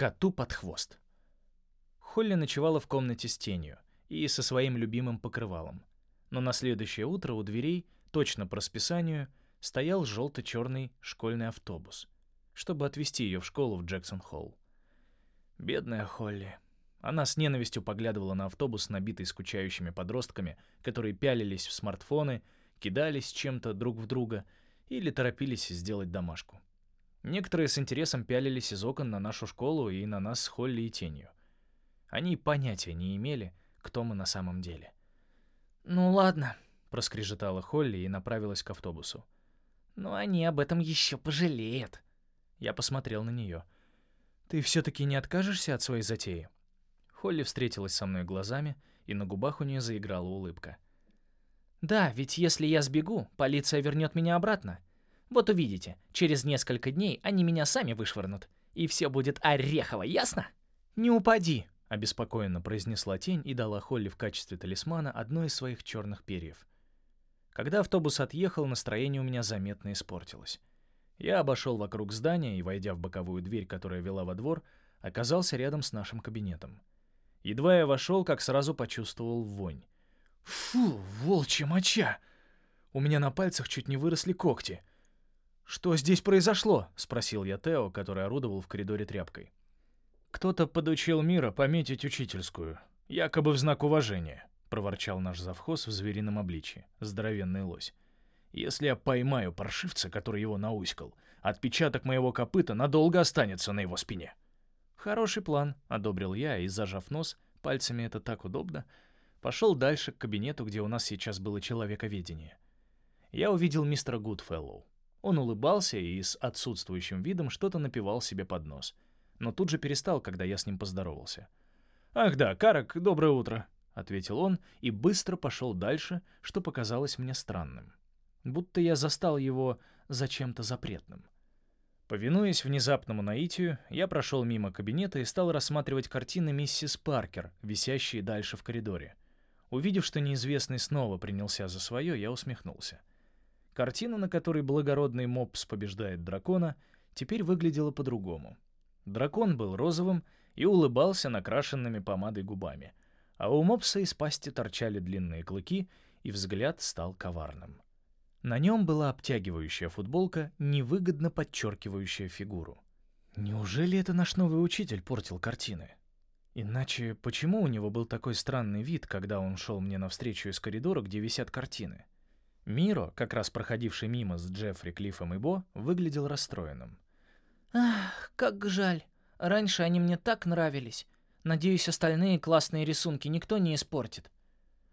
Коту под хвост. Холли ночевала в комнате с тенью и со своим любимым покрывалом. Но на следующее утро у дверей, точно по расписанию, стоял желто-черный школьный автобус, чтобы отвезти ее в школу в Джексон-Холл. Бедная Холли. Она с ненавистью поглядывала на автобус, набитый скучающими подростками, которые пялились в смартфоны, кидались чем-то друг в друга или торопились сделать домашку. Некоторые с интересом пялились из окон на нашу школу и на нас с Холли и Тенью. Они понятия не имели, кто мы на самом деле. «Ну ладно», — проскрежетала Холли и направилась к автобусу. «Но они об этом еще пожалеют». Я посмотрел на нее. «Ты все-таки не откажешься от своей затеи?» Холли встретилась со мной глазами, и на губах у нее заиграла улыбка. «Да, ведь если я сбегу, полиция вернет меня обратно. Вот увидите, через несколько дней они меня сами вышвырнут, и все будет орехово, ясно?» «Не упади», — обеспокоенно произнесла тень и дала Холли в качестве талисмана одно из своих черных перьев. Когда автобус отъехал, настроение у меня заметно испортилось. Я обошел вокруг здания и, войдя в боковую дверь, которая вела во двор, оказался рядом с нашим кабинетом. Едва я вошел, как сразу почувствовал вонь. Фу, волчья моча! У меня на пальцах чуть не выросли когти. «Что здесь произошло?» — спросил я Тео, который орудовал в коридоре тряпкой. «Кто-то подучил Мира пометить учительскую, якобы в знак уважения», — проворчал наш завхоз в зверином обличье, здоровенный лось. «Если я поймаю паршивца, который его науськал, отпечаток моего копыта надолго останется на его спине». «Хороший план», — одобрил я и, зажав нос, пальцами это так удобно, пошел дальше к кабинету, где у нас сейчас было человековедение. Я увидел мистера Гудфеллоу. Он улыбался и с отсутствующим видом что-то напевал себе под нос. Но тут же перестал, когда я с ним поздоровался. «Ах да, Карак, доброе утро», — ответил он и быстро пошел дальше, что показалось мне странным. Будто я застал его за чем-то запретным. Повинуясь внезапному наитию, я прошел мимо кабинета и стал рассматривать картины миссис Паркер, висящие дальше в коридоре. Увидев, что неизвестный снова принялся за свое, я усмехнулся. Картина, на которой благородный мопс побеждает дракона, теперь выглядела по-другому. Дракон был розовым и улыбался накрашенными помадой губами, а у мопса из пасти торчали длинные клыки, и взгляд стал коварным. На нем была обтягивающая футболка, невыгодно подчеркивающая фигуру. Неужели это наш новый учитель портил картины? Иначе почему у него был такой странный вид, когда он шел мне навстречу из коридора, где висят картины? Миро, как раз проходивший мимо с Джеффри, Клиффом и Бо, выглядел расстроенным. «Ах, как жаль. Раньше они мне так нравились. Надеюсь, остальные классные рисунки никто не испортит».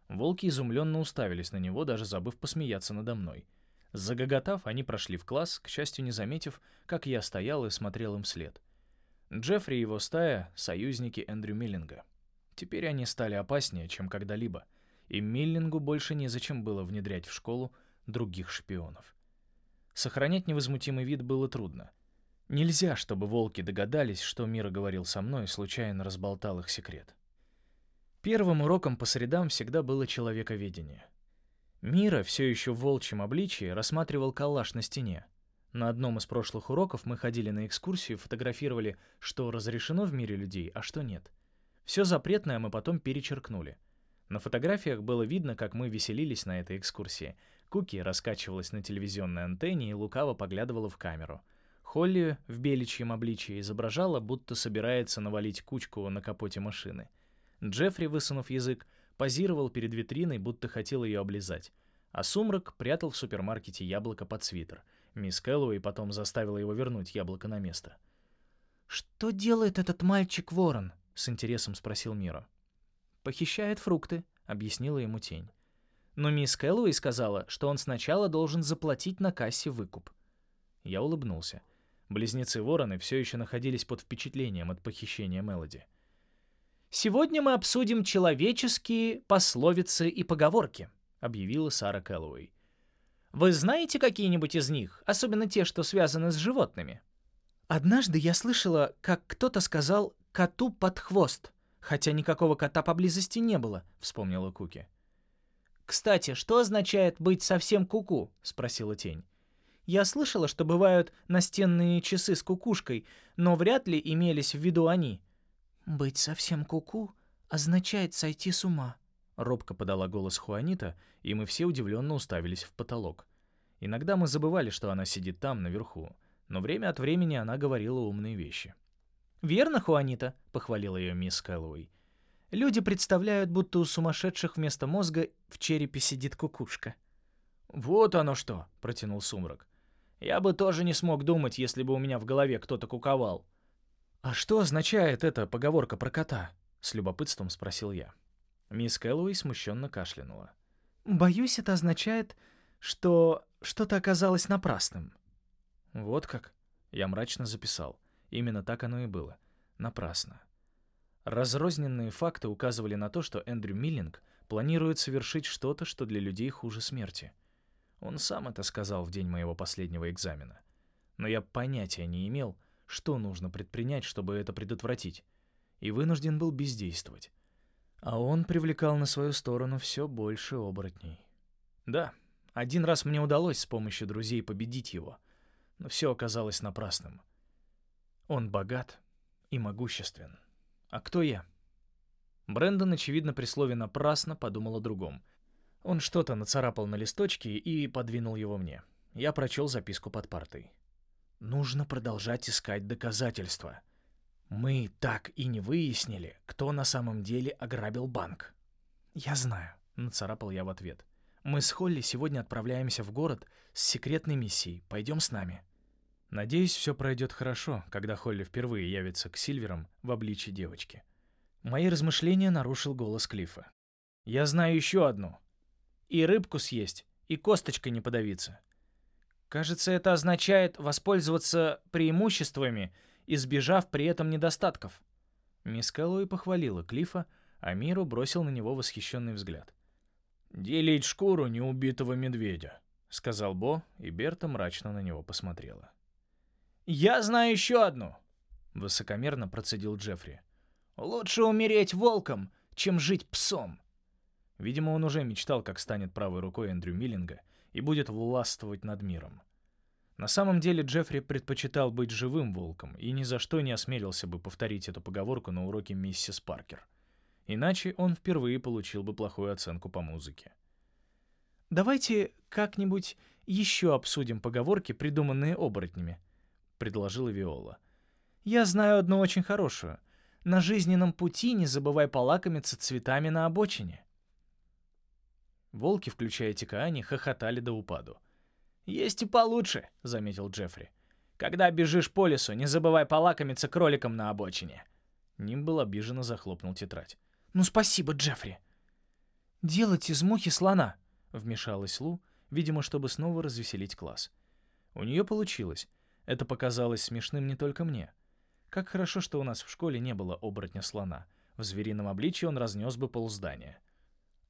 Волки изумленно уставились на него, даже забыв посмеяться надо мной. Загоготав, они прошли в класс, к счастью, не заметив, как я стоял и смотрел им вслед. Джеффри и его стая — союзники Эндрю Миллинга. Теперь они стали опаснее, чем когда-либо, и Миллингу больше незачем было внедрять в школу других шпионов. Сохранять невозмутимый вид было трудно. Нельзя, чтобы волки догадались, что Мира говорил со мной и случайно разболтал их секрет. Первым уроком по средам всегда было человековедение. Мира, все еще в волчьем обличии, рассматривал калаш на стене. На одном из прошлых уроков мы ходили на экскурсию, фотографировали, что разрешено в мире людей, а что нет. Все запретное мы потом перечеркнули. На фотографиях было видно, как мы веселились на этой экскурсии. Куки раскачивалась на телевизионной антенне и лукаво поглядывала в камеру. Холли в беличьем обличии изображала, будто собирается навалить кучку на капоте машины. Джеффри, высунув язык, позировал перед витриной, будто хотел ее облизать. А Сумрак прятал в супермаркете яблоко под свитер. Мисс Кэллоуэй потом заставила его вернуть яблоко на место. «Что делает этот мальчик Ворон?» — с интересом спросил Миро. «Похищает фрукты», — объяснила ему тень. Но мисс Кэллоуэй сказала, что он сначала должен заплатить на кассе выкуп. Я улыбнулся. Близнецы Вороны все еще находились под впечатлением от похищения Мелоди. «Сегодня мы обсудим человеческие пословицы и поговорки», — объявила Сара Кэллоуэй. «Вы знаете какие-нибудь из них, особенно те, что связаны с животными?» «Однажды я слышала, как кто-то сказал «коту под хвост», хотя никакого кота поблизости не было», — вспомнила Куки. «Кстати, что означает быть совсем куку?» -ку — спросила тень. Я слышала, что бывают настенные часы с кукушкой, но вряд ли имелись в виду они. «Быть совсем куку -ку означает сойти с ума», — робко подала голос Хуанита, и мы все удивленно уставились в потолок. Иногда мы забывали, что она сидит там, наверху, но время от времени она говорила умные вещи. «Верно, Хуанита?» — похвалила ее мисс Кэллоуэй. «Люди представляют, будто у сумасшедших вместо мозга в черепе сидит кукушка». «Вот оно что!» — протянул Сумрак. «Я бы тоже не смог думать, если бы у меня в голове кто-то куковал». «А что означает эта поговорка про кота?» — с любопытством спросил я. Мисс Кэллоуэй смущенно кашлянула. «Боюсь, это означает, что что-то оказалось напрасным». «Вот как?» — я мрачно записал. Именно так оно и было. Напрасно. Разрозненные факты указывали на то, что Эндрю Миллинг планирует совершить что-то, что для людей хуже смерти. Он сам это сказал в день моего последнего экзамена. Но я понятия не имел, что нужно предпринять, чтобы это предотвратить, и вынужден был бездействовать. А он привлекал на свою сторону все больше оборотней. Да, один раз мне удалось с помощью друзей победить его, но все оказалось напрасным. Он богат и могуществен. А кто я? Брэндон, очевидно, при слове «напрасно» подумал о другом. Он что-то нацарапал на листочке и подвинул его мне. Я прочел записку под партой. «Нужно продолжать искать доказательства. Мы так и не выяснили, кто на самом деле ограбил банк». «Я знаю», — нацарапал я в ответ. «Мы с Холли сегодня отправляемся в город с секретной миссией. Пойдем с нами». Надеюсь, все пройдет хорошо, когда Холли впервые явится к Сильверам в обличье девочки. Мои размышления нарушил голос Клифа. «Я знаю еще одну. И рыбку съесть, и косточкой не подавиться. Кажется, это означает воспользоваться преимуществами, избежав при этом недостатков». Мисс Кэллоуи похвалила Клифа, а Миру бросил на него восхищенный взгляд. «Делить шкуру неубитого медведя», — сказал Бо, и Берта мрачно на него посмотрела. «Я знаю еще одну», — высокомерно процедил Джеффри. «Лучше умереть волком, чем жить псом». Видимо, он уже мечтал, как станет правой рукой Эндрю Миллинга и будет властвовать над миром. На самом деле Джеффри предпочитал быть живым волком и ни за что не осмелился бы повторить эту поговорку на уроке миссис Паркер. Иначе он впервые получил бы плохую оценку по музыке. «Давайте как-нибудь еще обсудим поговорки, придуманные оборотнями», — предложила Виола. «Я знаю одну очень хорошую. На жизненном пути не забывай полакомиться цветами на обочине». Волки, включая Тикаани, хохотали до упаду. «Есть и получше», — заметил Джеффри. «Когда бежишь по лесу, не забывай полакомиться кроликом на обочине». Нимбл обиженно захлопнул тетрадь. «Ну спасибо, Джеффри». «Делать из мухи слона», — вмешалась Лу, видимо, чтобы снова развеселить класс. У нее получилось, это показалось смешным не только мне. Как хорошо, что у нас в школе не было оборотня слона. В зверином обличии он разнес бы полздания.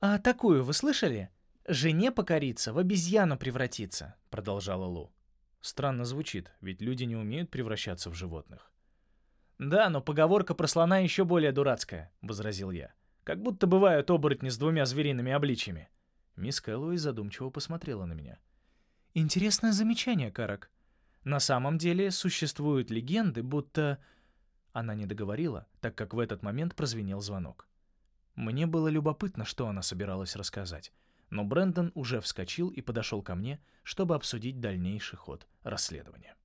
«А такую вы слышали? Жене покориться, в обезьяну превратиться», — продолжала Лу. Странно звучит, ведь люди не умеют превращаться в животных. «Да, но поговорка про слона еще более дурацкая», — возразил я. «Как будто бывают оборотни с двумя звериными обличьями». Мисс Кэллоуи задумчиво посмотрела на меня. «Интересное замечание, Карак. На самом деле существуют легенды, будто...» Она не договорила, так как в этот момент прозвенел звонок. Мне было любопытно, что она собиралась рассказать, но Брэндон уже вскочил и подошел ко мне, чтобы обсудить дальнейший ход расследования.